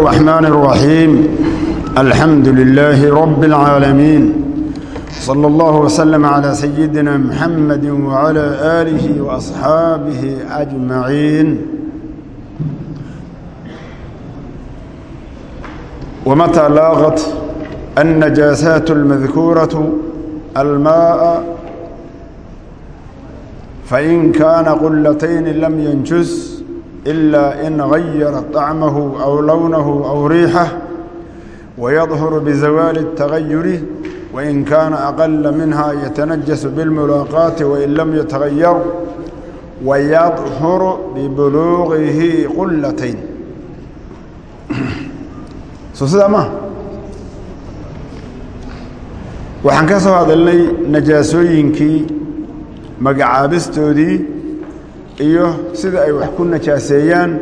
الرحمن الرحيم الحمد لله رب العالمين صلى الله وسلم على سيدنا محمد وعلى آله وأصحابه أجمعين ومتى لاغت النجاسات المذكورة الماء فإن كان قلتين لم ينجس إلا إن غير طعمه أو لونه أو ريحه ويظهر بزوال التغير وإن كان أقل منها يتنجس بالملاقات وإن لم يتغير ويظهر ببلوغه قلتين sida ma waxaan ka soo hadalnay najaasooyinkii magacaabistoodii iyo sida ay wax ku najaaseeyaan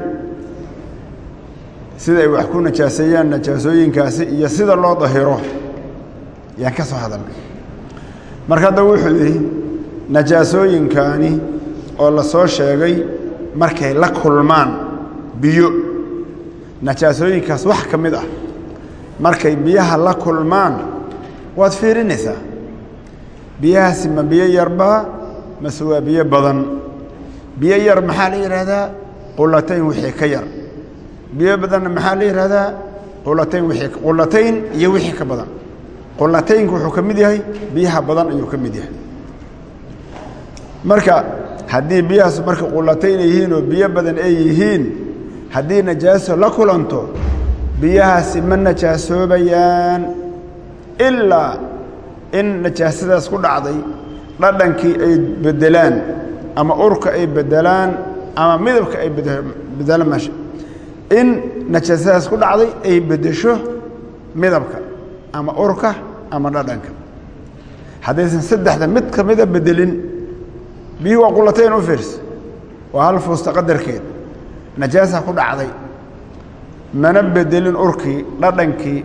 sida ay wax ku najaaseeyaan najaasooyinkaasi iyo sida loo dahiro. Yaan ka soo hadalnay. Marka hadda wuxuu yidhi najaasooyinkaani oo la soo sheegay markay la kulmaan biyo. Najaasooyinkaas wax ka mid ah. Markay biyaha la kulmaan waad fiirinaysaa. Biyahaasi ma biyo yarbaa mase waa biyo badan biyo yar maxaa la yidhaahdaa qulatayn wixii ka yar. Biyo badanna maxaa la yidhaahdaa qulatayn wii qulatayn iyo wixii ka badan. Qulataynku wuxuu ka mid yahay biyaha badan ayuu ka mid yahay. Marka haddii biyahaas marka qulatayn ay yihiin oo biyo badan ay yihiin haddii najaaso la kulanto biyahaasi ma najaasoobayaan ilaa in najaasadaas ku dhacday dhadhankii ay bedelaan ama urka ay bedelaan ama midabka ay bedelaan meesha. In najaasadaas ku dhacday ay bedesho midabka ama urka ama dhadhanka. Haddaysan saddexda mid ka mida bedelin biyuhu waa qulatayn u fiirs. Waa hal fuusta qadarkeed najaasa ku dhacday. Mana bedelin urkii dhadhankii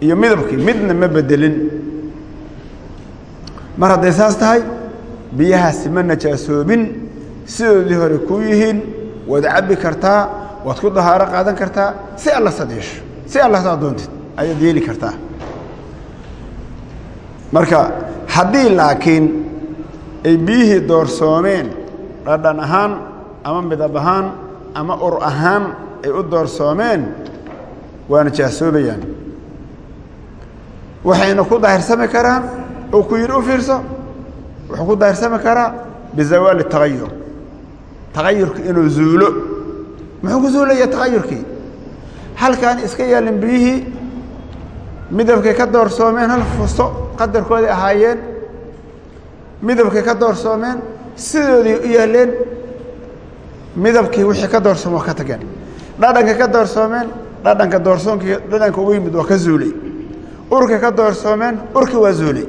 iyo midabkii. Midna ma bedelin mar hadday tahay biyahaasi ma najaasoobin sidoodii hore kuu yihiin waad cabbi kartaa waad ku dahaaro qaadan kartaa si alla sadeesho si alla saa doontid ayaad yeeli kartaa. Marka haddii laakiin ay biyihii doorsoomeen dhadhan ahaan ama midab ahaan ama ur ahaan ay u doorsoomeen waa najaasoobayaan waxayna ku daahirsami karaan oo ku yidhi u fiirso wuxuu ku daahirsami karaa bizawaali tagayur tagayurka inuu zuulo. Muxuu ku zuulaya tagayurkii halkaan iska yaalin biyihii midabkay ka doorsoomeen hal fusto qadarkooday ahaayeen midabkay ka doorsoomeen sidoodii u yaaleen midabkii wixii ka doorsoom waa ka tageen. Dhadhanka ka doorsoomeen dhadhanka doorsoonkii dhadhanka ugu yimid waa ka zuulay. Urka ka doorsoomeen urkii waa zuulay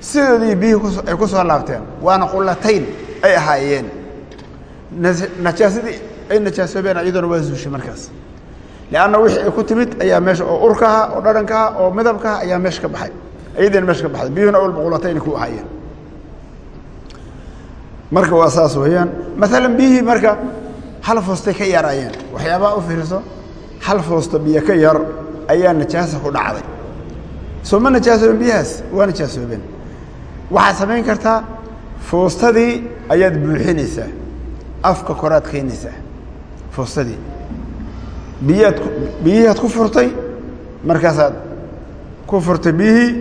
sidoodii biyihii ay ku soo laabteen waana qulatayn ay ahaayeen. Najaasadii ay najaasoobeen iyaduna waa zuushay markaas. Lianna wixii ay ku timid ayaa meesha oo urkaha oo dhadhankaha oo midabkaha ayaa meesha ka baxay. Iyadiina meesha ka baxday. Biyuhuna awalba qulatayn ku ahaayeen. Marka waa saas weeyaan. Maalan biyihii marka hal foostay ka yaraayeen waxyaabaha u fiirso hal foosto biyo ka yar ayaa najaasa ku dhacday. Soo ma najaasoobeen biyahaas? Waa najaasoobeen waxaad samayn kartaa foostadii ayaad buuxinaysaa afka koraad keenaysaa foostadii. Biyaad biyihiiaad ku furtay markaasaad ku furtay biyihii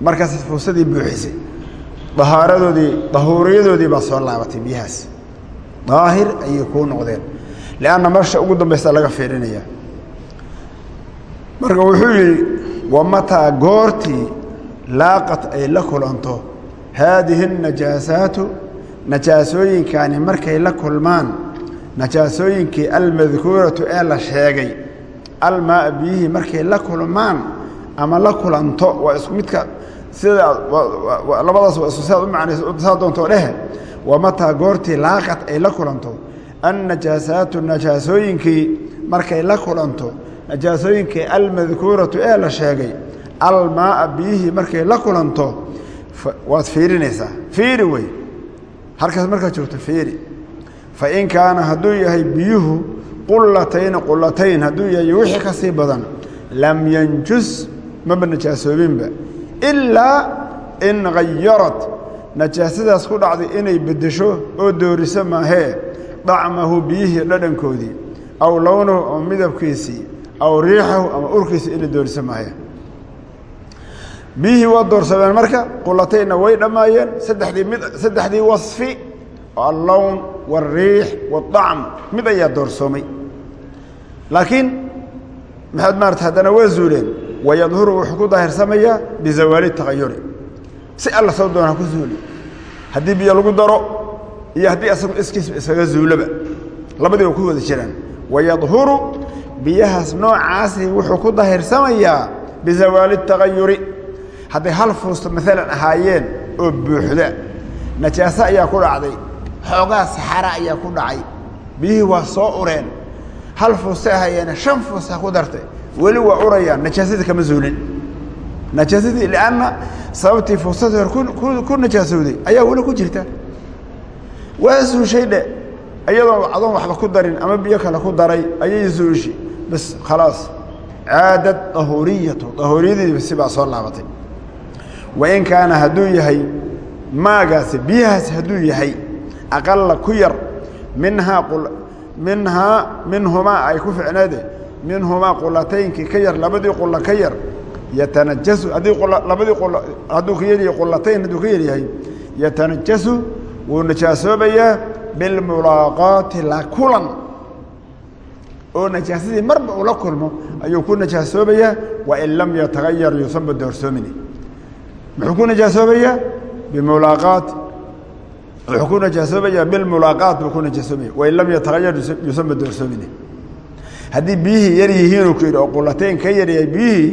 markaasaad foostadii buuxisay. Dahaaradoodii dahuuriyadoodii baa soo laabatay biyahaas. Daahir ayay kuu noqdeen. Lianna meesha ugu dambaysa laga fiirinaya marka wuxuu yidhi wa mataa goortii laaqat ay la kulanto haadihi najaasaatu najaasooyinkani markay la kulmaan najaasooyinkii almadkuuratu ee la sheegay almaaa biyihii markay la kulmaan ama la kulanto waa isku midka sida labadaas waa siaad u macnayso saa doontoo dhehe. Wa mataa goortii laaqad ay la kulanto. Annajaasaatu najaasooyinkii markay la kulanto najaasooyinkii almadkuuratu ee la sheegay almaaa biyihii markay la kulanto waad fiirinaysaa. Fiiri wey halkaas markaad joogto fiiri. Fain kaana hadduu yahay biyuhu qulatayni qulatayn hadduu yahay wixii ka sii badan lam yanjus maba najaasoobinba ilaa in hayarat najaasadaas ku dhacday inay beddesho oo dooriso maahee dacmahu biyihii dhadhankoodii aw lownahu ama midabkiisii aw riixahu ama urkiisii inay dooriso maahee biyihii waa doorsameen marka qulataynna way dhammaayeen saddexdii mid saddexdii wasfi allown wاlriix wاطacm mid ayaa doorsoomay laakiin maxaad maarata haddana waa zuuleen wayadhuru wuxuu ku daahirsamayaa bizawaali tagayuri si alla soo doona ha ku zuuli haddii biyo lagu daro iyo haddii asagu iskiisba iskaga zuuloba labadii waa ku wada jiraan wayadhuru biyahaas noocaasi wuxuu ku dahirsamayaa bizawaali tagayuri hadday hal fuusto maalan ahaayeen oo buuxda najaaso ayaa ku dhacday xoogaa saxara ayaa ku dhacay biyihii waa soo ureen hal fuusta ahayeena shan fuusta ku dartay weli waa urayaan najaasadii kama zuulin najaasadii lianna sababtii fuustadii hor ku najaasowday ayaa weli ku jirta. Waa zuushay dhe iyadoo adoon waxba ku darin ama biyo kale ku daray ayay zuushi bas khalaas caadad dahuuriyatu dahuuriyadiiba soo laabatay wain kaana hadduu yahay maagaasi biyahaasi hadduu yahay aqala ku yar minhaa minhaa minhumaa ay ku ficneede minhumaa qulataynkii ka yar labadii qula ka yar yatanajasu haddii labadii hadduu ka yaryahay qulatayn hadduu ka yaryahay yatanajasu wuu la kulan. Oo najaasadii marba uu la kulmo ayuu ku najaasoobayaa wain lam yatagayar yuusanba doorsoomin muxuu ku najaasoobayaa bimulaaqaat wuxuu ku najaasoobayaa bilmulaaqaat buu ku najaasoobaya wain lam yatagayar yuusanba doorsoomin haddii biyihii yar yihiinuu ku yidhi oo qulatayn ka yaryahay biyihii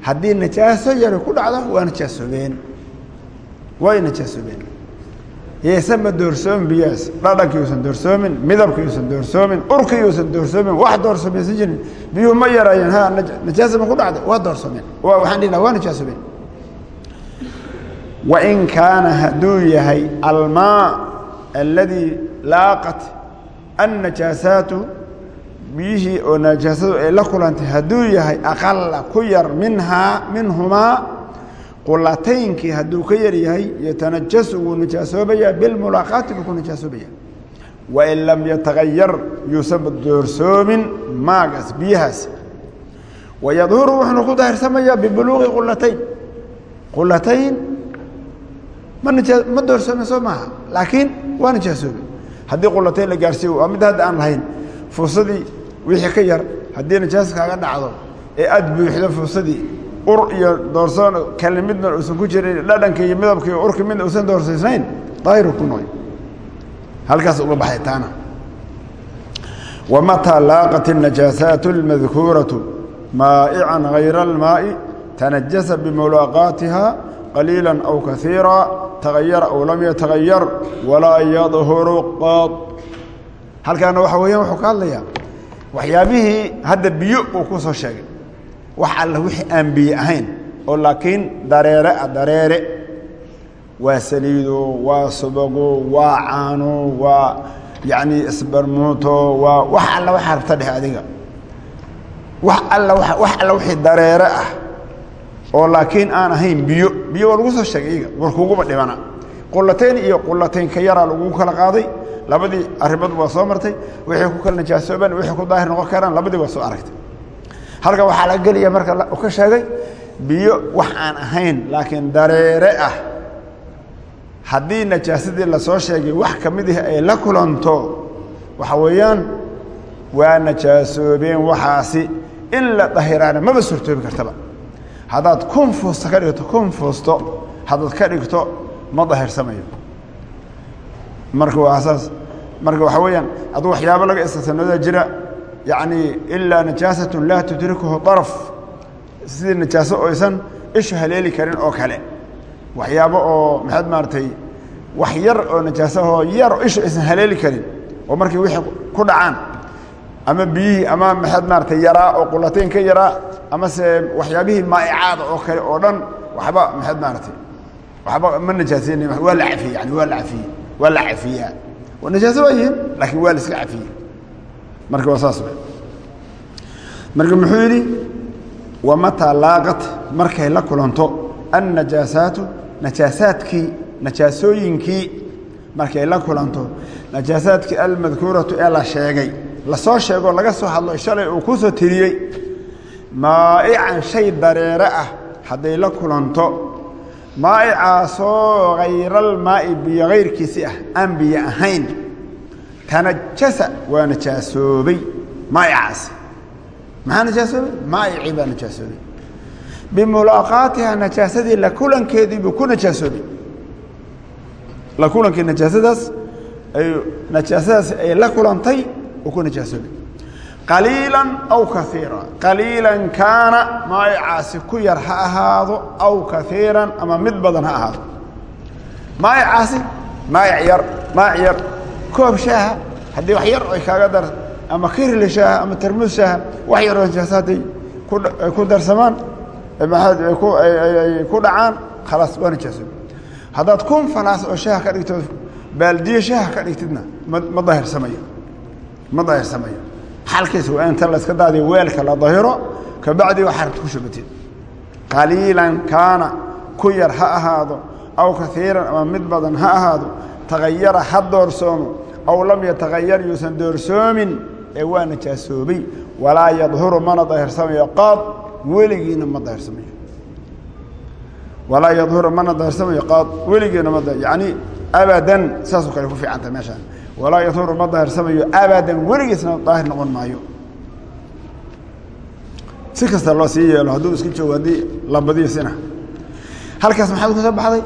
haddii najaaso yari ku dhacdo waa najaasoobeen way najaasoobeen yeesanba doorsoomin biyahaas dhadhankii uusan doorsoomin midabkii uusan doorsoomin urkii uusan doorsoomin wax doorsoomeysan jirin biyuhu ma yaraayeen ha najaasa ma ku dhacday waa doorsoomeen waxaan dhihi laha waa najaasoobeen wain kaana hadduu yahay almaa aladii laaqat annajaasaatu biyihii oo najaasadu ay la kulantay hadduu yahay aqala ku yar minhaa minhumaa qulataynkii hadduu ka yar yahay yatanajasu wuu najaasoobayaa bilmulaaqaati buu ku najaasoobaya wain lam yatagayar yuusanba doorsoomin maagaas biyahaas. Wayadhuru wuxuuna ku dahirsamayaa bibuluuqi qulatayn qulatayn ma najaa ma doorsoomin soo maaha laakiin waa najaasoobe haddii qulatayn la gaarsiiyo waa mid hadda aan lahayn fuusadii wixii ka yar haddii najaas kaaga dhacdo ee aada buuxdo fuusadii ur iyo doorsoon kale midna uusan ku jirin dhadhanka iyo midabka iyo urka midna uusan doorsaysnayn daahiru ku noqy halkaas uga baxay taana wamataa laaqat الnajaasaat اlmadkuuraةu maa'ican hayra اlmaaءi tanajasa bimulaaqaatiha qaliila aw kaiira tagayara aw lam yatagayar walaa yadhuru qad halkaana waxa weeyaan wuxuu ka hadlayaa waxyaabihii hadda biyo uu ku soo sheegay. Wax alla wixii aan biyo ahayn oo laakiin dareere dareere. Waa saliido waa subago waa caano waa yacni isbarmuuto waa wax alla waxaa rabta dheh adiga. Wax alla wax alla wixii dareere ah oo laakiin aan ahayn biyo biyo waa lagu soo sheegay iyaga warkuguba dhibana. Qulatayn iyo qulatayn ka yaraa lagu kala qaaday labadii arrimood waa soo martay wixii ku kala najaasoobaan wixii ku daahir noqon karaan labadii waa soo aragtay. Halka waxaa la gelaya marka ka sheegay biyo wax aan ahayn laakiin dareere ah. Haddii najaasadii la soo sheegay wax ka mid ah ay la kulanto waxa weeyaan waa najaasoobeen waxaasi in la dahiraana maba suurtoobi kartaba haddaad kun fuusto ka dhigto kun fuusto haddaad ka dhigto ma dahirsamayo marka waa saas marka waxaa weeyaan aduu waxyaabo laga istisnooda jira yacni ilaa najaasatun laa tudrikuhu daraf sidii najaaso oysan ishu haleeli karin oo kale. Waxyaabo oo maxaad maaragtay wax yar oo najaasahoo yar ishu aysan haleeli karin oo markii wixii ku dhacaan ama biyihii ama maxaad maaratay yaraa oo qulatayn ka yaraa ama se waxyaabihii maa'icaada oo kale oo dhan waxba maxaad maaratay waxba ma najaaseyna waa la cafiyey yani waa la cafiyey waa la cafiyaa. Waa yihiin laakiin waa la iska cafiyey marka waa saas marka muxuu yidhi wamataa laaqat markay la kulanto annajaasaatu najaasaadkii najaasooyinkii markay la kulanto najaasaadkii almadkuuratu ee la sheegay la soo sheegoo laga soo hadlo shalay uu ku soo tiriyey maa'ican shay dareere ah hadday la kulanto. Maa'icaasoo hayral-maa'i biyo hayrkiisi ah aan biyo ahayn. Tanajasa waa najaasoobay maa'icaasi. Maxaa najaasoobay maa'icii baa najaasoobay bimulaaqaatiha najaasadii la kulankeediibuu ku najaasoobay la kulankii najaasadaas ay najaasadaas ay la kulantay ku najaasoobay qaliilan aw kaiira qaliilan kaana maa'icaasi ku yar ha ahaado aw kaiiran ama mid badan ha ahaado maa'icaasi maa'ic yar maa'ic yar koob shaaha haddii wax yar ay kaaga dar ama kirli shaaha ama tarmuus shaaha wax yaroo najaasa hadday kuay ku darsamaan ay ku dhacaan khalaas waa najaasoobay haddaad kun falaas oo shaaha ka dhigto baaldiye shaaha ka dhigtidna ma ma dahirsamayo ma dahirsamayo xalkiisa waa inta la iska daadiyo weelka la dahiro kabacdi waxaad ku shubatid. Qaliilan kaana ku yar ha ahaado aw kaiiran ama mid badan ha ahaado tagayara ha doorsoomo aw lam yatagayar yuusan doorsoomin ee waa najaasoobay walaa yadhuru mana dahirsamayo qaad weligiina ma dahirsamayo walaa yadhuru mana dahirsamayo qaad weligiina ma yani abadan saasoo kale ku fiicanta walaa yadhuru ma dahirsamayo abadan weligiisna daahir noqon maayo si kasta loo sii yeelo hadduu iska joogo haddii lambadiisina halkaas maxaad ku soo baxday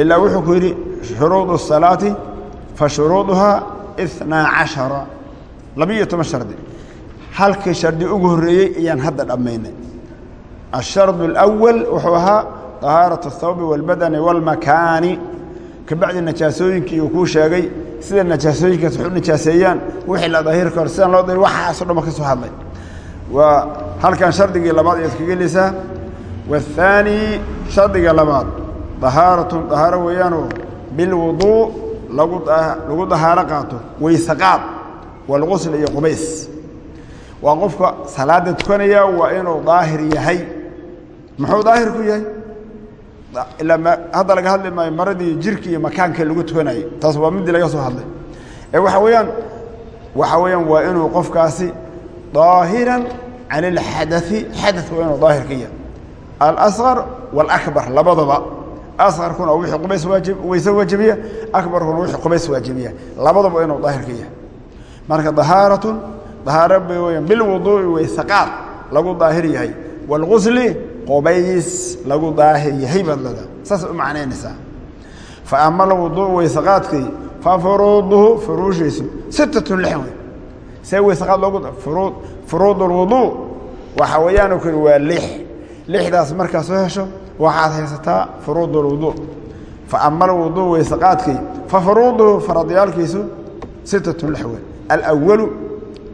ilaa wuxuu ku yidhi shuruud الsalaati fa shuruuduhaa اثnaa caشhara labiiyo toban shardi halkii shardi ugu horreeyey ayaan hadda dhammaynay الshard الأwal wuxuu ahaa طahaaraة الthawbi والbadani والmakaani kabacdi najaasooyinkii uu kuu sheegay sida najaasooyinkaas waxu najaaseeyaan wixii la daahirka hor sidaan loo dahir waxaaso dhan ba ka soo hadlay. Waa halkan shardigii labaad ayaad kaga helaysaa. Waathaani shardiga labaad dahaaratun dahaaro weeyaanoo bilwuduu lagu lagu dahaaro qaato waysaqaad walqusl iyo qubays. Waa qofka salaada tukanaya waa inuu daahir yahay. Muxuu daahir ku yahay? hadda laga hadli maayo maradii jirki iyo makaanka lagu tukanayay taas waa midii laga soo hadlay ee waxa weeyaan waxa weeyaan waa inuu qofkaasi daahiran can اlxadai xadaث waa inuu daahir ka yahay alasqar wاlakbar labadaba asqarkuna wixii qubays waajib wayse waajibiya akbarkuna wixii qubays waajibiya labadaba waa inuu daahir ka yahay marka dahaaratun dahaaro bay weyaan bilwuduu'i waysaqaad lagu daahir yahay wاlgusli qubays lagu daahir yahay baad leedahay saas u macnaynaysaa fa ama lwuduuc weysaqaadkii fa furuuduhu furuushiisu sittatun lix wey see weysaqaad loogu furuud furuud lwuduu waxa weeyaanu ku waa lix. Lixdaas markaa soo hesho waxaad haysataa furuud lwuduuc fa ama alwuduuc weysaqaadkii fa furuuduhu faradyaalkiisu sittatun lix wey alwalu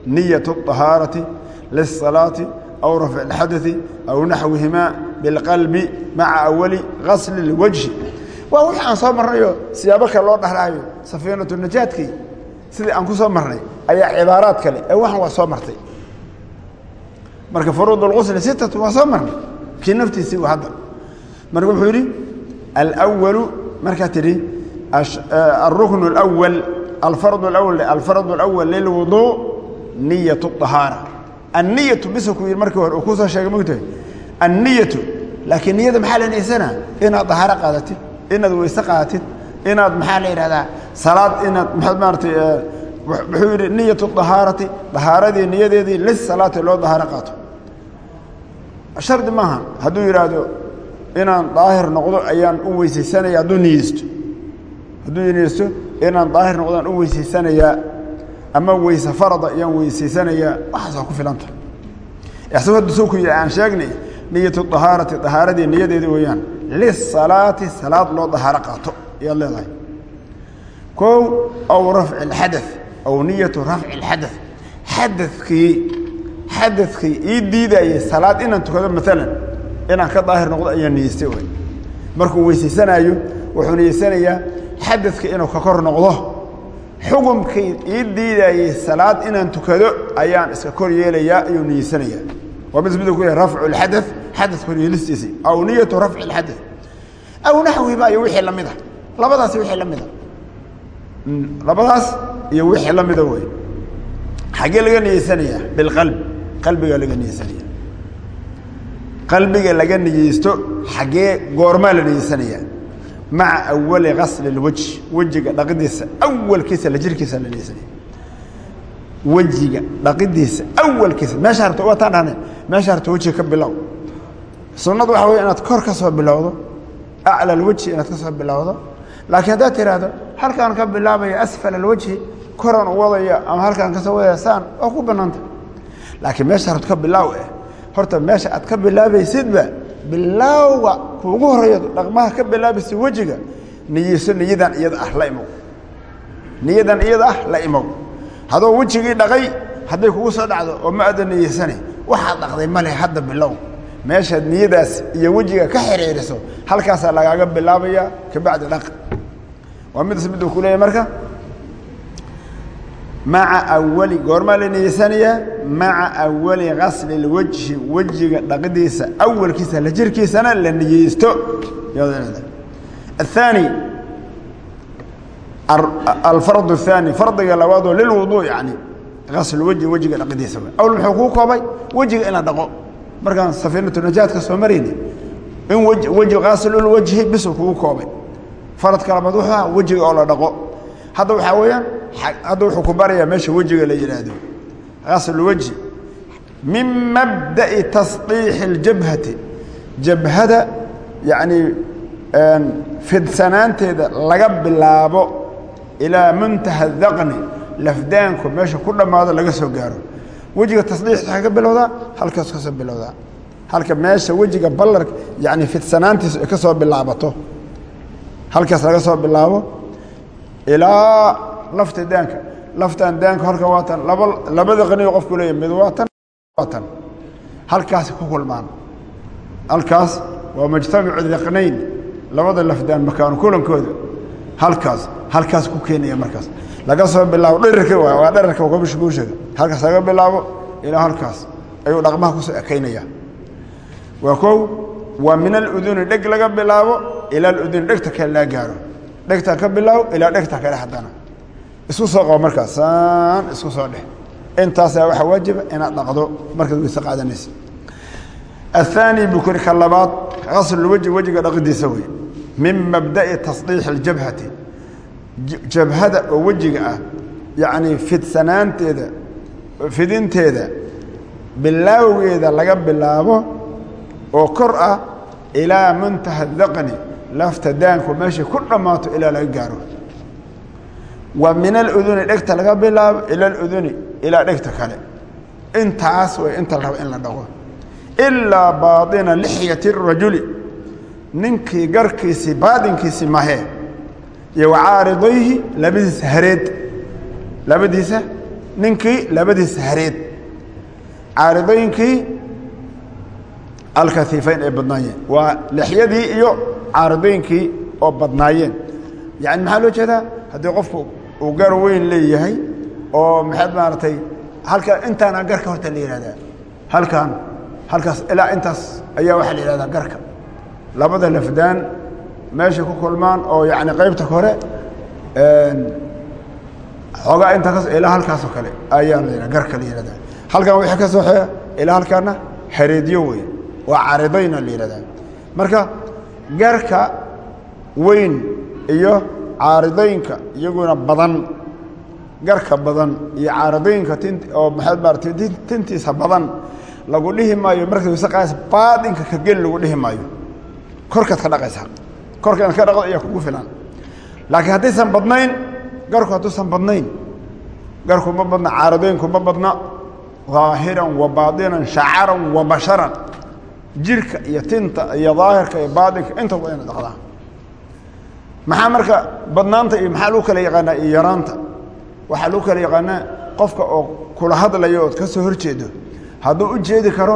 niyat اطahaarati lisalaati aw rafc اxadai aw naxwihimaa biاlqalbi maca awali gasli اlwajhi waa wixii aan soo marnayo siyaabo kale loo dhahraayo safiinatu najaadkii sidii aan ku soo marnay ayaa cibaaraad kale ee waxan waa soo martay marka furuud اlgusli sitatu waa soo marnay kii naftiisii u hadda marka wuxuu yidhi alأwalu markaa tidhi الrukن الأwل alfarض اأwl alfarض الأwل lilwuضuء niyaة الطahaarة anniyatu bisa ku yidhi markii hore uu ku soo sheegay mogtahay anniyatu laakiin niyada maxaa la niysana inaad dahaaro qaadatid inaad weyse qaadatid inaad maxaa la yidhahdaa salaad inaad maaragtay eh, wuxuu yidhi niyatu dahaarati dahaaradii niyadeedii lisalaati loo dahaaro qaato. Shardi maaha hadduu yidhaahdo inaan daahir noqdo ayaan u weysaysanaya hadduu niyeysto. Hadduu niyeysto inaan daahir noqdo aan u weysaysanayaa ama weyse arada ayaan weysaysanaya waxaas waa ku filanta. Ixsaan soo kuya aan sheegnay niyatu ahaarati ahaaradii niyadeeda weeyaan lisalaati salaad loo dahaaro qaato ayaad leedahay. Kow aw rafci اxada aw niyatu rafci اxada xadakii xadakii ii diidayay salaad inaan tukado maalan inaan ka daahir noqdo ayaan niyeystay markuu weysaysanaayo wuxuu niyeysanayaa xadadka inuu ka kor noqdo xukumkii ii diidayey salaad inaan tukado ayaan iska kor yeelayaa ayuu niyeysanayaa waa mid miduu ku yahay rafcu lxada xada koryeelistiisi aw niyatu rafci lxada aw naxwiba iyo wixii la mid a labadaas wixii la mida labadaas iyo wixii la mida wey xaggee laga niyeysanayaa bilqalbi qalbigaa laga niyeysanaya qalbiga laga niyeysto xaggee goormaa la niyeysanayaa maca awali gasli اlwajhi wejiga dhaqidiisa awalkiisa jirkiisa niyeysanaya wejiga dhaqidiisa awalkiisa. Meesha harta waataan dhahne meesha harta wejiga ka bilow. Sunnadu waxa wey inaad kor ka soo bilowdo acla alwajhi inaad ka soo bilowdo. Laakiin haddaad tiraahdo halkaan ka bilaabaya asfal alwajhi koran u wadaya ama halkaan ka soo wadaya saan waa ku banaanta laakiin meesha harta ka bilaaw eh horta meesha aad bilaawga kuugu horreeya dhaqmaha ka bilaabaysa wejiga niyeyso niyadan iyada ah la imow. Niyadan iyada ah la imow. Hadoo wejigii dhaqay hadday kugu soo dhacdo oo ma aada niyeysane waxaad dhaqday male hadda bilow. Meeshaad niyadaas iyo wejiga ka xiriiriso halkaasaa lagaaga bilaabaya kabacdi dhaq. Waa midas miduu ku leeyahy marka maca awali goormaa la niyeysanayaa maca awali gasli اlwajhi wejiga dhaqidiisa awalkiisa la jirkiisana la niyeysto aلthaani alfard الthaani fardiga labaadoo lilwudu yani gasl wajhi wejiga dhaqidiisa awl muxuu kuu koobay wejiga in la dhaqo markaan safiinatu najaadka soo marayni in weji gaslulwajhi bisu kugu koobay faradka labaad wuxuu aha wejiga oo la dhaqo hadda waxaa weeyaan hadda wuxuu ku barayaa meesha wejiga la yidhaahdo gaslulwajhi min mabda'i tasdiixi اljabhati jabhada yacni fidsanaanteeda laga bilaabo ilaa muntaha daqni lafdaanku meesha ku dhammaado laga soo gaaro. Wejiga tasdiix ka bilowdaa halkaas ka soo bilowdaa. Halka meesha wejiga ballar yani fidsanaantiisu ay ka soo bilaabato. Halkaas laga soo bilaabo ilaa lafta daanka. Laftan daanka halka waa laba labada qaniyo qofku leeyahy mid waa tan halkaasi ku kulmaan. Halkaas waa majtamicu daqnayn labada lafdaan makaanu kulankooda. Halkaas halkaas ku keenaya markaas. Laga soo bilaabo dherarka waay waa dherarka kabisha kuu sheega halkaas laga bilaabo ilaa halkaas ayuu dhaqmaha ku soo ekaynaya waa kow waa min aluduni dheg laga bilaabo ilaa aluduni dhegta kale laga gaaro dhegta ka bilaabo ilaa dhegta kale haddana isku soo qabo markaas saan isku soo dheh intaasaa waxaa waajiba inaad dhaqdo markaad weyse qaadanaysa الثاني bukri ka labaad غasl wji wejiga dhaqidiisa wey min mabda'i taصdiix اjabhati jabhada oo wejiga ah yacni fidsanaanteeda fidinteeda bilaawgeeda laga bilaabo oo kor ah ilaa muntaha daqni lafta daanku meeshay ku dhammaato ilaa laga gaaro. Wa min aluduni dhegta laga bilaabo ila aluduni ilaa dhegta kale. Intaas way inta la raba in la dhago. Ilaa baaina lixyati rajuli. Ninkii garkiisii baadinkiisii mahe. Iyo wacaaridayhi labadiisa hareed. Labadiisa ninkii labadiisa hareed. Caaridooyinkii alkaiifayn ay badnaayeen. Waa lexyadii iyo caaridooyinkii oo badnaayeen. Yani maxaa loo jeedaa? Haddii qofku uu gar weyn leeyahay oo maxaad maaragtay halka intaana garka horta la yihahdaa halkan halkaas ilaa intaas ayaa waxaa la yihahdaa garka. Labada lafdaan meeshay ku kulmaan oo yani qaybta kore xoogaa inta kas ilaa halkaasoo kale ayaa la garka la yihahdaa halkan wixii ka soo xeya ilaa halkaana hareedyo wey waa caridayna la yihahdaa marka garka weyn iyo caaridooyinka iyaguna badan garka badan iyo caaridooyinka oo maxaad maarata tintiisa badan lagu dhihi maayo markaad wayse qaadaysa baadinka ka geli lagu dhihi maayo korkaad ka dhaqaysaa korka inaad ka dhaqdo ayaa kugu filan. Laakiin haddaysan badnayn garku hadduusan badnayn garku ma badna caaradooyinku ma badna daahiran wa baadinan shacaran wa basharan jirka iyo tinta iyo daahirka iyo baadinka inta waa ina dhaqdaa maxaa marka badnaanta iyo maxaa lagu kala yaqaanaa iyo yaraanta? Waxaa lagu kala yaqaanaa qofka oo kula hadlayo ood ka soo horjeedo. Hadduu u jeedi karo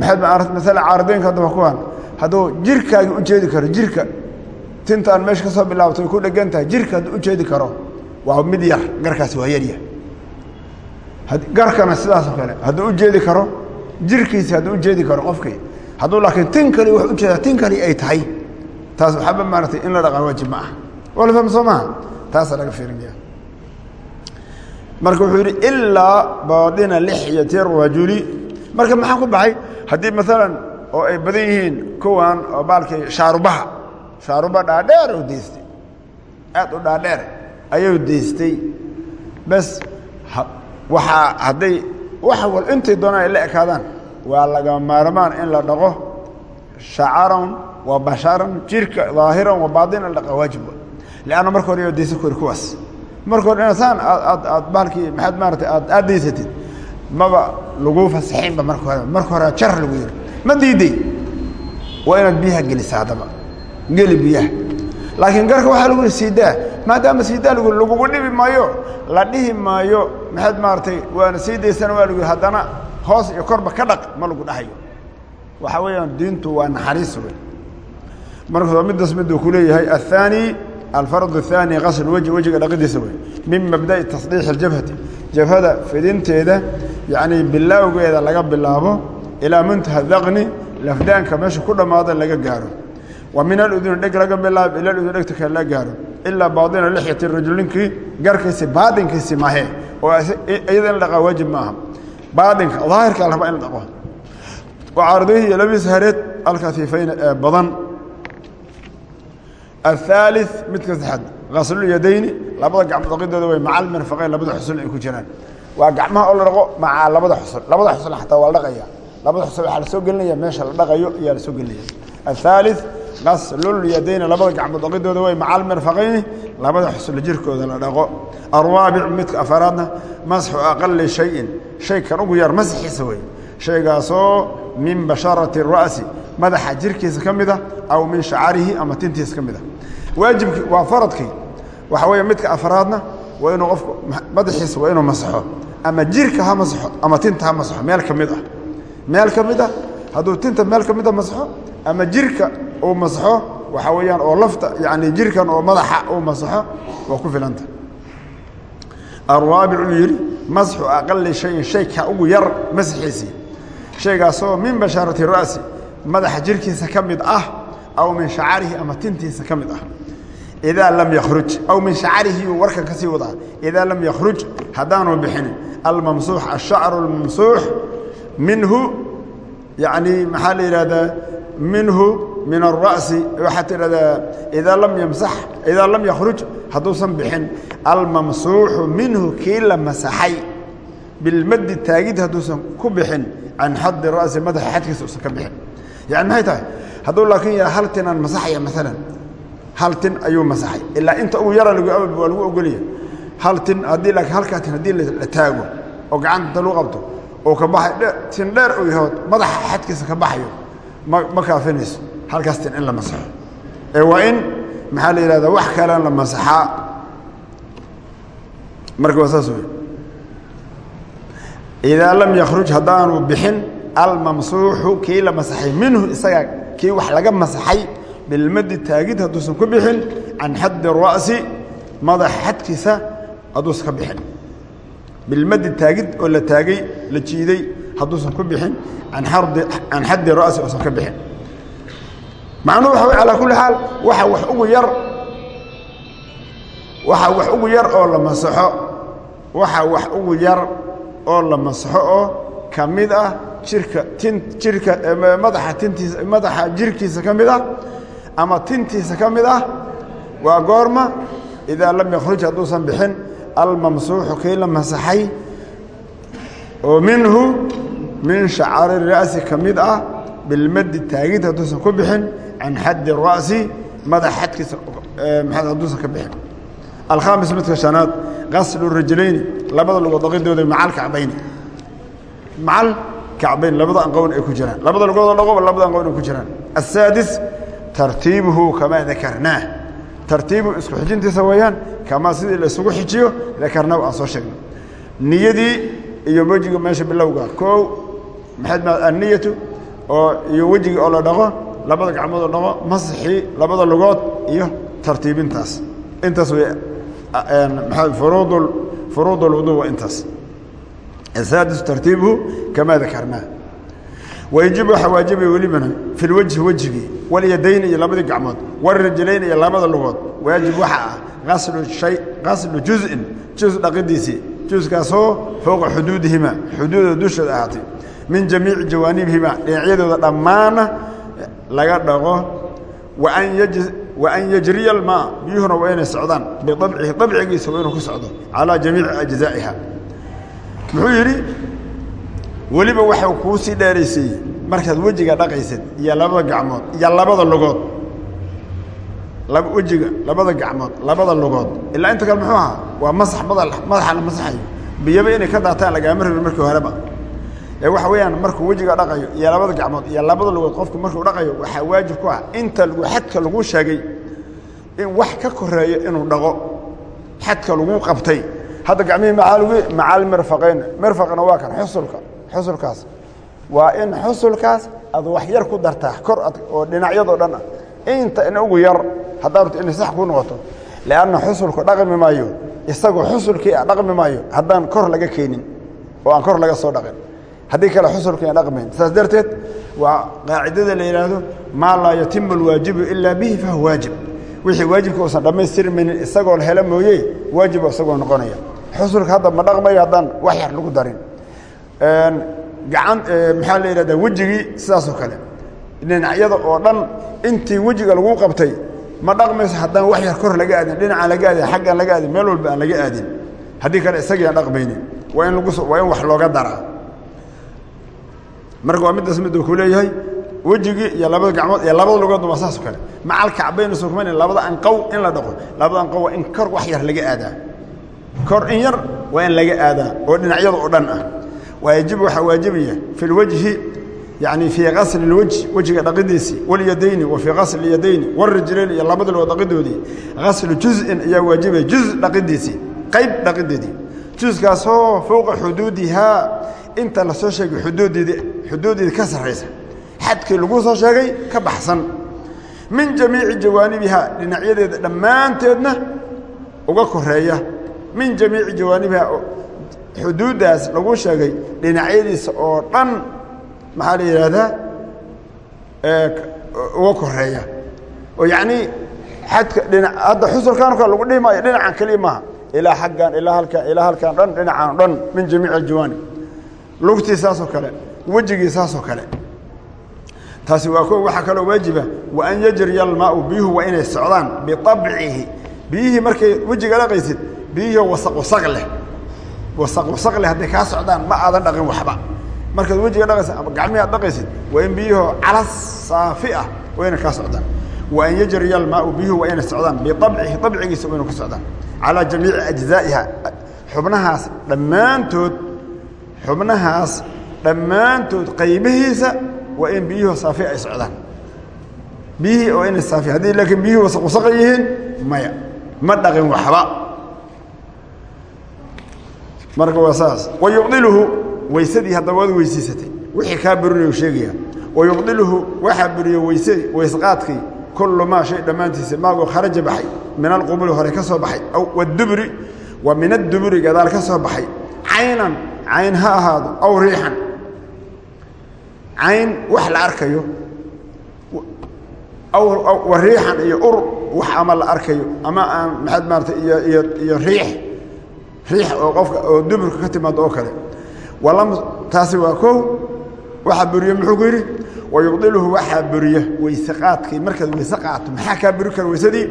maaad maala caaradooyinka haddaba kuwan hadduu jirkaagi u jeedi karo jirka tintaan meesha ka soo bilaabto way ku dhegan tahay jirka hadduu u jeedi karo waa mid yar garkaasi waa yaryah garkana sidaasoo kale hadduu ujeedi karo jirkiisi hadduu ujeedi karo qofkii. Hadduu laakiin tin kali wax u jeedaa tin kali ay tahay. Taas waxaba maaratay in la dhaqaa waajib ma aha waa la fahma soo maaha taasaa laga fiirinaya marka wuxuu yidhi ilaa baadina lixyati rajuli. Marka maxaa ku baxay? Haddii maalan oo ay badan yihiin kuwan oo baalkii shaarubaha. Shaaruba dhaadheer u daystay aad u dhaadheer ayuu daystay bes waxaa hadday wax wal intay doonaan ay la ekaadaan. Waa laga maarmaan in la dhaqo shacaran wa basharan jirka daahiran wa baadinan la dhaqa waajib leanna marka hore yaa daysan kori kuwaas. Marka hore inasaan aad aad baalkii maxaad maarata aad aad daysatid maba lagu fasaxinba marka hore marka hore jar lagu yiri. Ma diiday? Waa inaad biyaha gelisa haddaba. Geli biyaha. Laakiin garka waxaa lagu yihi siidaa maadaama siidaa lagu lagugu dhibi maayo la dhihi maayo maxaad maaragtay waana sii daysana waa lagu yihi haddana hoos iyo korba ka dhaq ma lagu dhahayo waxaa weeyaan diintu waa naxariis wey marka midaas miduu ku leeyahay athaani alfarد الثاني qasl wji wejiga dhaqidiisa wey min mabda'i taصdiix اjabhati jabhada fidinteeda yani bilowgeeda laga bilaabo ilaa muntaha daqni lafdaanka meesha ku dhammaada laga gaaro wa min aluduni dheg laga bilaabo ila udun dhegta kale laga gaaro ilaa baadina lixyati rajul ninkii garkiisi baadinkiisi mahe oo iyada in la dhaqaa waajib ma aha baadinka daahirka raba in la dhaqo wacaardihi iyo labadiisa hareed alkafiifayna ee badan الثالث midka saxaad غaslulyadayni labada gacmood dhaqidooda way macal mirfaqayn labada xusul ay ku jiraan waa gacmaha oo la dhaqo maca labada xusul labada xusul xataa waa la dhaqaya labada xusul waxaa la soo gelinaya meesha la dhaqayo ayaa la soo gelinaya الثالث asllyadayni labada gacmood dhaqidooda way macal mirfaqayni labada xuslo jirkooda la dhaqo. Arraabic midka afaraadna masxu aqali shayin. Shay kan ugu yar masxiisa wey shaygaasoo min basharati ra'si madaxa jirkiisa ka mid a aw min shacarihi ama tintiisa ka mid a waajibki waa faradkii. Waxaa weeye midka afaraadna waa inuu qofku madaxiisa waa inuu masaxo ama jirka ha masaxo ama tinta ha masaxo meel ka mid ah. Meel ka mid ah hadduu tinta meel ka mid ah a masaxo ama jirka uu masaxo waxaa weeyaan oo lafta yani jirkan oo madaxa uu masaxo waa ku filanta araabic uu masxu aqali shayin shay ka ugu yar masaxiisii shaygaasoo min bashaarati ra'si madaxa jirkiisa ka ah aw min shacarihi ama tintiisa ka ah. Idaa lam yakhruj aw min shacarihi uu warkan ka sii wadaa. Idaa lam yakhruj haddaanu bixin almamsuux ashacru almamsuux minhu yani maxaa la minhu min alra'si waxaa tidhahdaa idaa lam yamsax idaa lam yakhruj hadduusan bixin almamsuuxu minhu kii la masaxay. Bilmaddi taagid hadduusan ku bixin can xaddi ra'si madaxa xadkiisa uusan ka bixin. Yani maxay tahay? Hadduu laakiin yaha hal tin aan masaxaya maalan hal tin ayuu masaxay. Ilaa inta ugu yara waa lagu ogolaya hal tin haddii laakiin halkaa tin haddii la taago oo gacanta lagu qabto oo ka baxay tin dheer uu yahood madaxa xadkiisa ka baxayo ma ma kaafinayso halkaas tin in la masaxo. Ee waa in maxaa la yidhahdaa wax kalean la masaxaa. Marka waa saas wey idaa lam yakhruj haddaanu bixin almamsuuxu kii la masaxay minhu isaga kii wax laga masaxay bilmadi taagid hadduusan ku bixin can xaddi ra'si madaxa xadkiisa hadduusan ka bixin. Bilmadi taagid oo la taagay la jiiday hadduusan ku bixin can xaddi ra'si uusan ka bixin macnuhu waxa way calaa kulli xaal waxa wax ugu yar waxa wax ugu yar oo la masaxo waxa wax ugu yar oo la masaxo oo ka mid ah jirka tin jirka madaxa tintiisa madaxa jirkiisa ka mid ah ama tintiisa ka mid ah waa goorma idaa lam yakhruj hadduusan bixin almamsuuxu kii la masaxay oo minhu min shacari ra'si ka mid ah bilmadi taagid hadduusan ku bixin can xaddi ra'si madaxa xadkiisa hadduusan ka bixin alkhaamis midka shanaad qaslu rajlayni labada lugood dhaqidooda macal kacbayni macal kacbayn labada anqown ay ku jiraan labada lugoodoo dhaqoba labada anqown ay ku jiraan asaadis tartiibuhu kamaa dakarnaah tartiibu isku xijintiisa weeyaan kamaa sidii la isugu xijiyo dakarnaa aan soo sheegnay niyadii iyo wejiga meesha bilowga koow maxayd ma anniyatu oo iyo wejigii oo la dhaqo labada gacmood oo dhaqo masixii labada lugood iyo tartiibintaas. Intaas wey furuud اlwudu waa intaas. Asaadis tartiibuhu kamaa dakarnaa. Wayajibu waxaa waajibaya welibana fi lwajhi wejigii walyadayni iyo labadii gacmood wاrijlayn iyo labada lugood waajib waxa ah aslu juzin juz dhaqidiisii juskaasoo fowqa xuduudihima xuduuda dushooda ahaatay min jamiici jawaanibihima dhinacyadooda dhammaana laga dhaqo waan yajriya almaa biyuhuna waa inay socdaan. Biabcihi abcigiisa waa inuu ku socdo. Calaa jamiici ajzaa'iha. Muxuu yidhi waxau kuu sii dheeraysiiyey markaad wejiga dhaqaysid iyo labada gacmood iyo labada lugood. Wejiga labada gacmood labada lugood. Ilaa inta kale muxuu ahaa waa masax madaxa la masaxayo. Biyaba inay ka daataan lagaama rabin markii horeba waxa weeyaan markuu wejiga dhaqayo iyo labada gacmood iyo labada lugood qofku markuu dhaqayo waxaa waajib ku ah inta lagu xadka lagu sheegay in wax ka koreeyo inuu dhaqo xadka lagu qabtay. Hadda gacmihii maaa macaal mirfaqayn mirfaqna waa kan xusulka. Xusulkaas. Waa in xusulkaas ad wax yar ku dartaa kor oo dhinacyadoo dhan ah. Inta in ugu yar haddaa rabto inay sax ku noqoto. Lianna xusulku dhaqmi maayo. Isagoo xusulkii a dhaqmi maayo. Haddaan kor laga keenin oo aan kor laga soo dhaqin haddii kale xusulka aan dhaqmayn. Saas darteed waa qaacidada la yidhaahdo maa laa yatimu alwaajibu ilaa bihi fahuwa waajib. Wixii waajibka uusan dhammaystirmaynin isagoo la hela mooye waajiba isagoo noqonaya. Xusulka hadda ma dhaqmayo haddaan wax yar lagu darin. Gacan maxaa la yidhahdaa wejigii sidaasoo kale. Dhinacyada oo dhan intii wejiga lagu qabtay ma dhaqmayso haddaan wax yar kor laga aadin dhinacaan laga aadin xaggaan laga aadin meel walba aan laga aadin. Haddii kale isagii aan dhaqmaynin waa in waa in wax looga daraa marka waa midaas midda ku leeyahay wejigii iyo labada gacmood iyo labada lugoodnawaa saas kale. Macalkacbaynuusan rumaynan labada anqow in la dhaqo. Labada anqow waa in kor wax yar laga aadaa. Kor in yar waa in laga aadaa oo dhinacyada oo dhan ah. Waajibu waxaa waajibaya fi lwejhi yani fii kasli lwejhi wejiga dhaqidiisii walyadayni wa fii kasli yadayni warijlayn iyo labada lugood dhaqidoodii kaslu juzin ayaa waajibaya juz dhaqidiisii qayb dhaqideedii juskaasoo fowqa xuduudihaa inta la soo sheegay xuduudeedii xuduudeedii ka sarraysa. Xadkii lagu soo sheegay ka baxsan. Min jamiici jawaanibihaa dhinacyadeeda dhammaanteedna uga koreeya min jamiici jawaanibihaa xuduuddaas lagu sheegay dhinacyadiisa oo dhan maxaa la yidhaahdaa uga koreeya oo yacnii xadka dhina hadda xusulkaan ka lagu dhihi maayo dhinacan keliya maaha. Ilaa xaggan ilaa halkaan ilaa halkaan dhan dhinacaan o dhan min jamiici aljawaanib lugtii saasoo kale wejigii saasoo kale. Taasi waa ko waxaa kaloo waajiba wa an yajriya almaau biyuhu waa inay socdaan biabcihi biyihii markay wejiga dhaqaysid biyihii wasaq wasaq leh. Wasaq wasaq leh hadday kaa socdaan ma aadan dhaqin waxba. Markaad wejiga dhaqaysid ama gacmihii aad dhaqaysid in biyuhu calas saafi ah waa inay socdaan. Wa an yajriya almaau biyuhu waa inay socdaan biabcihi abcigiisa waa inu ka socdaan. Calaa jamiici ajzaa'iha xubnahaas dhammaantood xubnahaas dhammaantood qaybihiisa waa in biyuhu saafi ay socdaan. Biyihii oo inay saafi haddii laakiin biyuhi wasaq wasaqa yihiin maya. Ma dhaqin waxba. Marka waa saas. Wa yubdiluhu weysadii haddaba waad weysiisatay wixii kaa burinayu sheegaya wa yubdiluhu waxaa buriye weysadii weysqaadkii kullu maa shay dhammaantiisa maagoo kharaja baxay. Min alqubuli hore ka soo baxay. Aw wadubri wa min adduburi gadaal ka soo baxay. Caynan cayn ha ahaado aw riixan cayn wax la arkayo. Wa riixan iyo ur wax ama la arkayo. Ama aan maxaad maarata iyo iyo riix. Riix oo qofka oo duburka ka timaado oo kale. Walam taasi waa kow. Waxaa buriye muxuu ku yidhi? Wa yubdiluhu waxaa buriya weyse qaadkii markaad weyse qaato maxaa kaa buri kara weysadii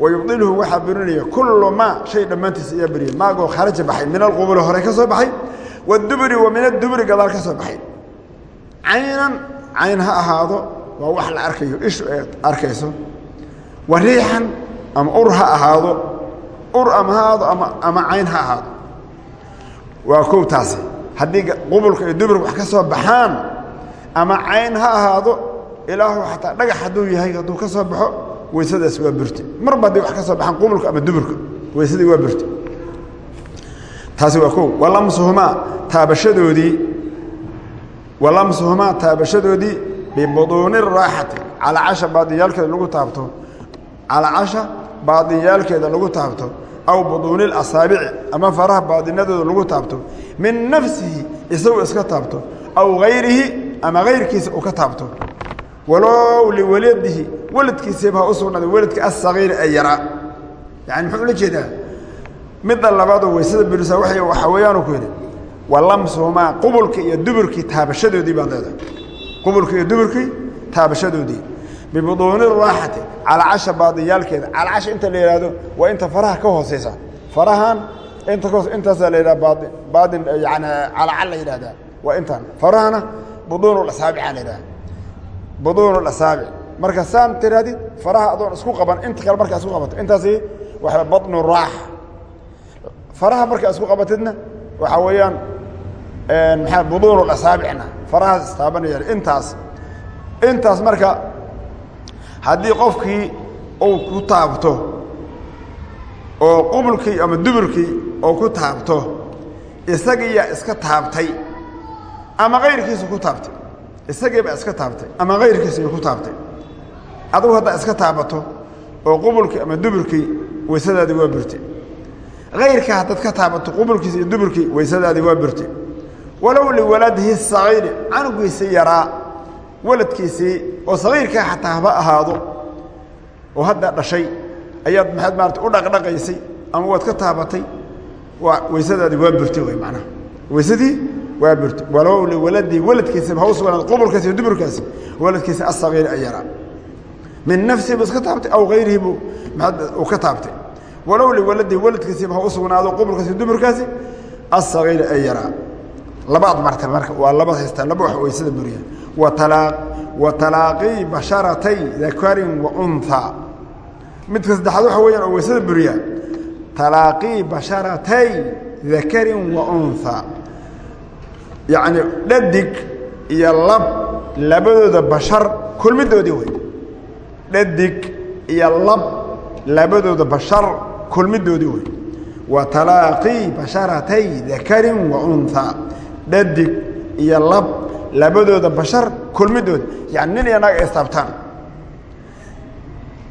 wa yubdiluhu waxaa burinaya kullu maa shay dhammaantiisa ayaa buriya. Maagoo kharaja baxay min alqubuli hore ka soo baxay wadubri wa min adubri gadaal ka soo baxay caynan cayn ha ahaado waa wax la arkayo ishu arkayso. Wa ama ur ha ahaado ur ama ha ahaado ama cayn ha ahaado. Waa kow taasi haddii qubulka iyo duburka wax ka soo baxaan ama cayn ha ahaado ilaahu xataa dhagax hadduu yahay hadduu ka soo baxo weysadaas waa burte marba hadday wax ka soo baxaan qubulka ama duburka weysadii waa burte taasi waa kow walamsuhumaa taabashadoodii walamsuhumaa taabashadoodii bibuduuni raaxati. Calacasha baadinyaalkeeda lagu taabto. Calacasha baadinyaalkeeda lagu taabto. Aw buduuni اlasaabici ama faraha baadinadooda lagu taabto. Min nafsihi isagoo iska taabto. Aw gayrihi ama gayrkiisa uu ka taabto. Walow liwaladihi waladkiisaba ha u sugnaaday waladka asagiir ee yaraa yani muxuu ula jeedaa? Midda labaadoo weysada burisa wa waxaa weeyaanu ku yidhi wa lamsuhumaa qubulka iyo duburkii taabashadoodii baad leedahay. Qubulka iyo duburkii taabashadoodii. Bibuduuni raaxati calacasha baadiyaalkeeda. Calacasha inta la yidhaahdo waa inta faraha ka hooseysa. Farahan intaasaa la yidhaha baadi baadin yani calacal la yidhahdaa waa intaan. Farahana buduun asaabica la yidhaha buduun asaabic. Marka saan tirahdid faraha adoon isku qaban inta kale markaa isku qabato. Intaasi waa baطnu raaxa faraha markaa isku qabatidna waxaa weeyaan maa buduun asaabicna farahaas istaabanaya intaas intaas marka haddii qofkii uu ku taabto oo qubulkii ama duburkii oo ku taabto isagiiyaa iska taabtay ama kayrkiisu ku taabtay isagiibaa iska taabtay ama kayrkiisa ku taabtay adugu haddaa iska taabato oo qubulkii ama duburkii weysadaadii waa burtay. Kayrka haddaad ka taabato qubulkiisa iyo duburkii weysadaadii waa burtay walow liwaladihi sagiiri canugiisii yaraa waladkiisii oo sagiirkaa xataa haba ahaado oo hadda dhashay ayaad maxaad maarata u dhaqdhaqaysay ama waad ka taabatay waa weysadaadii waa burtay wey macnaha. Weysadii waa burtay walow liwaladii waladkiisaba ha u sugnaado qubulkaasi iyo duburkaasi waladkiisa asagiiri ay yaraa. Min nafsihi buu iska taabtay aw hayrihi buu uu ka taabtay. Walow liwaladii waladkiisiba ha u sugnaado qubulkaasi duburkaasi asagiiri ay yaraa labaad marta marka waa laba haystaa laba wax weysada buriya wa talaaqii basharatay dakarin wa unha midka saddexaad waxa weeyaan oo weysada buriya talaaqii basharatay dakarin wa unha yacni dhadig iyo lab labadooda bashar kulmidoodii wey dhadig iyo lab labadooda bashar kulmidoodii wey wa talaaqii basharatay dakarin wa unha dhadig iyo lab labadooda bashar kulmidooda yani nin iyo naag ay istaabtaan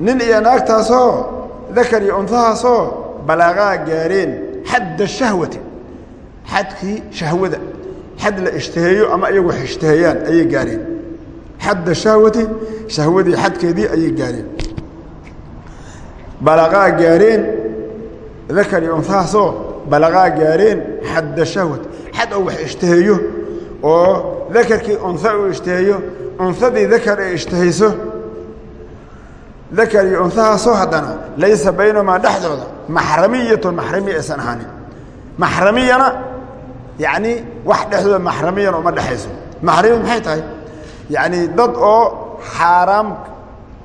nin iyo naagtaasoo dakar iyo unhahaasoo balaaqaa gaareen xadda shahwati xadkii shahwada xad la ishtaheeyo ama iyagu wax ishtaheeyaan ayay gaareen. Xadda shahwati shahwadii xadkeedii ayay gaareen. Balaqaa gaareen dakar iyo unhahaasoo balaqaa gaareen xadda shahwati xad oo wax ishtaheeyo oo dakarkii unha uu ishtaheeyo unhadii dakar ay ishtahayso dakar iyo unhahaasoo haddana laysa baynahumaa dhexdooda maxramiyatun maxramiya aysan ahaanin. Maxramiyana yacni wax dhexdooda maxramiyana uma dhexayso. Maxramiya maxay tahay? Yacni dad oo xaaraam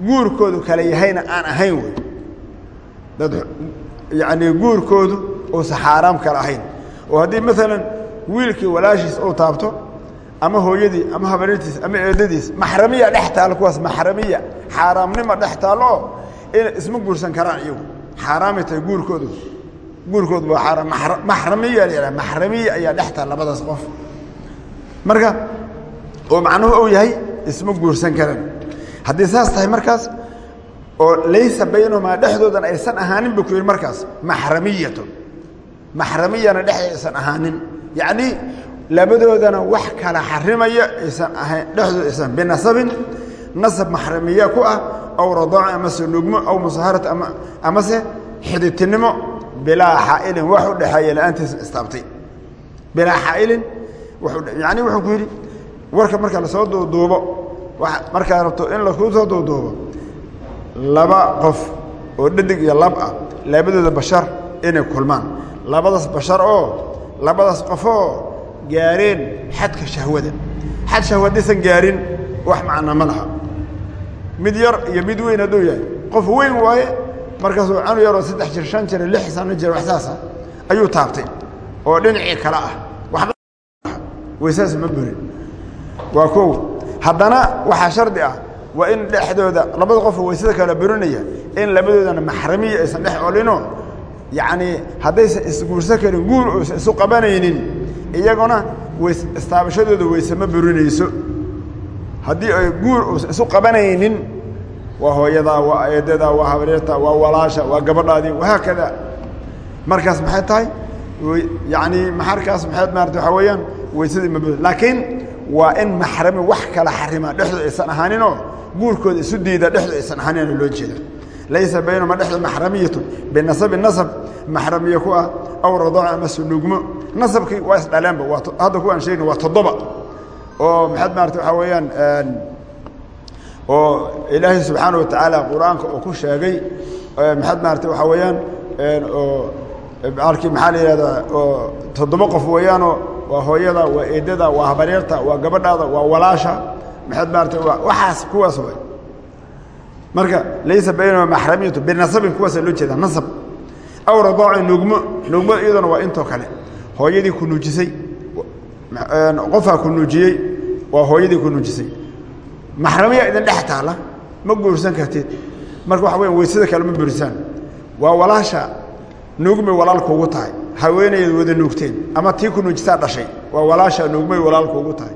guurkoodu kale yahayna aan ahayn wey. Dad yacni guurkoodu uusa xaaraam kale ahayn. Oo haddii maalan wiilkii walaashiis uu taabto ama hooyadii ama habarintiis ama eedadiis maxramiya dhex taalo kuwaas maxramiya xaaraamnima dhex taalo oo ina isma guursan karaan iyagu. Xaaraamay tahay guurkoodu. Guurkoodu waa xaaraam maxramiya la yidhaha maxramiya ayaa dhex taal labadaas qof. Marka oo macnuhu uu yahay isma guursan karan haddii saas tahay markaas oo laysa baynahumaa dhexdoodan aysan ahaanin buu ku yidhi markaas maxramiyatun maxramiyana dhexda aysan ahaanin yacni labadoodana wax kala xarimaya aysan ahayn dhexdooda aysan binasabin nasab maxramiya ku ah aw radaaco amase nugmo aw musaharata ama amase xiditinimo bilaa xaa'ilin wax u dhexeeya la'aantiisa istaabtay. Bilaa xaa'ilin yani wuxuu ku yidhi warka marka la soo duuduubo markaa rabto in lakuu soo duuduubo laba qof oo dhadig iyo lab ah labadooda bashar inay kulmaan. Labadaas bashar oo labadaas qofoo gaareen xadka shahwada. Xad shahwa haddaysan gaarin wax macna ma laha. Mid yar iyo mid weyn hadduu yahay. Qof weyn waaye markaasuu canu yaroo saddex jir shan jir lix sano jir wax saasa ayuu taabtay. Oo dhinacii kale ah. Waxba weysaas ma burin. Waa kow. Haddana waxaa shardi ah waa in dhexdooda labada qofoo weysada kala burinaya in labadoodana maxramiya aysan dhex olino yacni haddaysan isguursan karin guur oysan isu qabanaynin iyaguna weys istaabashadooda weyse ma burinayso. Haddii ay guur uusan isu qabanaynin waa hooyadaa waa eedadaa waa habareerta waa walaasha waa gabadhaadii wahaakada markaas maxay tahay? Yani maxarkaas maxay maarata waxaa weeyaan weysadii mab laakiin waa in maxrami wax kala xarima dhexdooda aysan ahaaninoo guurkooda isu diida dhexdooda aysan ahaaninoo loo jeeda laysa baynahuma dhexda maxramiyatu binasabi nasab maxramiye ku ah aw radaac ama sunugmo nasabkii waa isdhaleenba hadda kuwaan sheegna waa toddoba. Oo maxaad maarata waxaa weeyaan oo ilaahay subxaana wa tacaala qur'aanka oo ku sheegay maxaad maarata waxaa weeyaan oo alkii maxaa la yihahdaa oo toddoba qof weeyaanoo waa hooyada waa eedada waa habaryarta waa gabadhaada waa walaasha. Maxaad maarata waxaas kuwaas way marka laysa baynahuma maxramiyatu binasabin kuwaasa loo jeedaa nasab. Aw radaaci nugmo nugmo iyaduna waa intoo kale. Hooyadii ku nuujisay qofaa ku nuujiyey waa hooyadii ku nuujisay. Maxramiya idin dhex ma guursan kartid. Marka waxa weya weysada kale ma burisaan waa walaasha nuugmay walaal kuugu tahay. Haweenayd wada nuugteen ama tii ku nuujisaa dhashay. Waa walaasha nuugmay walaal kuugu tahay.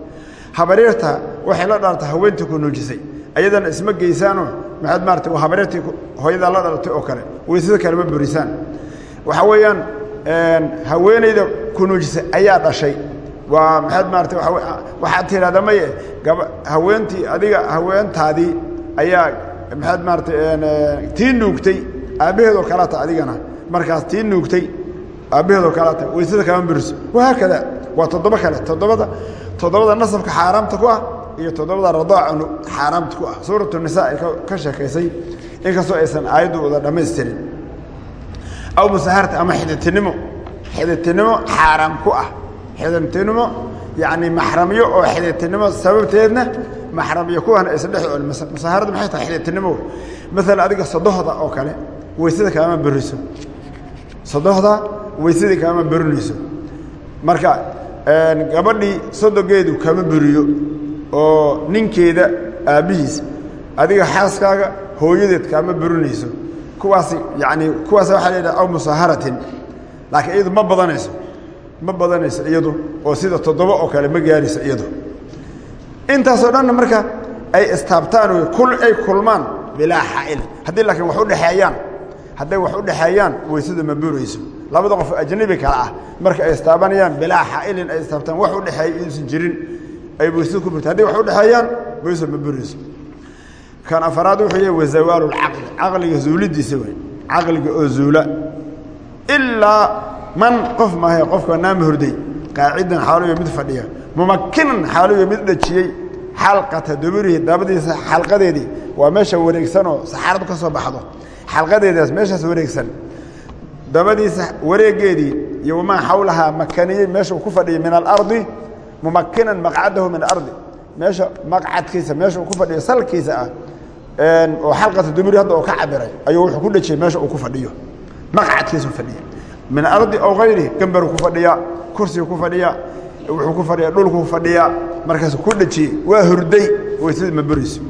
Habaryarta waxay la dhalatay haweentii ku nuujisay. Ayadana isma geysaanoo maxaad maarata waa habaryartii hooyadaa la dhalatay oo kale. Weysada kale ma burisaan. Waxaa weeyaan haweenayda ku nuujisay ayaa dhashay. Waa maxaad maarata waxaad tidhahda maye haweentii adiga haweentaadii ayaa maxaad maarata tii nuugtay aabbaheedoo kalata adigana. Markaas tii nuugtay aabbaheedoo kalata weysada kama buriso. Wahaakada waa toddoba kale toddobada toddobada nasabka xaaraamta ku ah iyo toddobada radaaca xaaraamta ku ah. Suuratu nisa ay ka sheekaysay inkastoo aysan aayaddu wada dhammaystirin. Aw musaharta ama xiditinimo xiditinimo xaaraam ku ah. Xiditinimo yacni maxramiyo oo xiditinimo sababteedna maxramiyo kuwana aysan dhex olin musaharada maxay tahay xiditinimo maalan adiga sodohda oo kale weysada kaama beriso sodohda weysadii kaama berinayso marka gabadhii sodogeedu kama beriyo oo ninkeeda aabbihiis adiga xaaskaaga hooyadeed kaama berinayso kuwaasi yani kuwaas waxaa la yidhaha aw laakiin iyadu ma badanayso ma badanayso iyadu oo sida toddoba oo kale ma gaarayso iyadu. Intaasoo dhanna marka ay istaabtaan ay kulmaan bilaa xaa'il. Haddii laakiin wax u dhexeeyaan hadday wax u dhexeeyaan weysada ma burayso labada qof ajnabi kale ah marka ay istaabanayaan bilaa xaa'ilin ay istaabtaan wax u dhexeeya inuusan jirin ay weysada ku burta hadday wax u dhexeeyaan weysa ma burayso kan afaraad wuxuu yahay wazawaalu lcaqli. Caqliga zuulidiisa wey caqliga oo zuula. Ilaa man qof maahe qofka naama horday qaacidan xaaluyo mid fadhiya. Mumakinan xaaluyo mid dhajiyey. Xalqata duburihi dabadiisa xalqadeedii. Waa meesha wareegsanoo saxaaradu ka soo baxdo. Xalqadeedaas meeshaas wareegsan. Dabadiisa wareegeedii iyo wamaa xawlahaa makaniyey meesha ku fadhiyay min alardi mumakinan maqcadahu min alardi meesha maqcadkiisa meesha uu ku fadhiyo salkiisa ah oo xalqata duburi hadda oo ka cabiray ayuu wuxuu ku dhejiyey meesha uu ku fadhiyo. Maqcadkiisu fadhiya. Min ardi aw hayrihi gambaruu ku fadhiyaa kursigu ku fadhiyaa wuxuu ku fadhiyaa dhulku fadhiyaa markaasu ku dhejiyey. Waa hurday weysadii ma burayso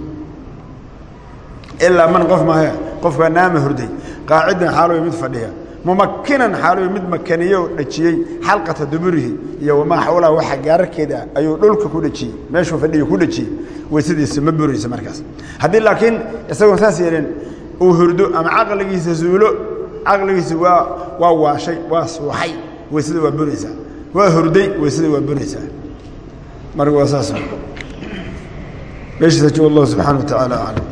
ilaa man qof maahe qofkaa naama hurday. Qaacidan xaaloy mid fadhiya mumakinan xaaloy mid makaniyo dhejiyey xalqata duburihi iyo wamaa xawlaha waxa gaararkeeda ayuu dhulka ku dhejiyey meeshuu fadhiyo ku dhejiyey weysadiisa ma burayso markaas. Haddii laakiin isagoon saas yeelin uu hurdo ama caqligiisa zuulo caqligiisa waa waa waashay waa suuxay weysada waa buraysaa waa hurday weysada waa buraysaa marka waa saas. Meeshiisa jo allah subxana wa tacaala aclam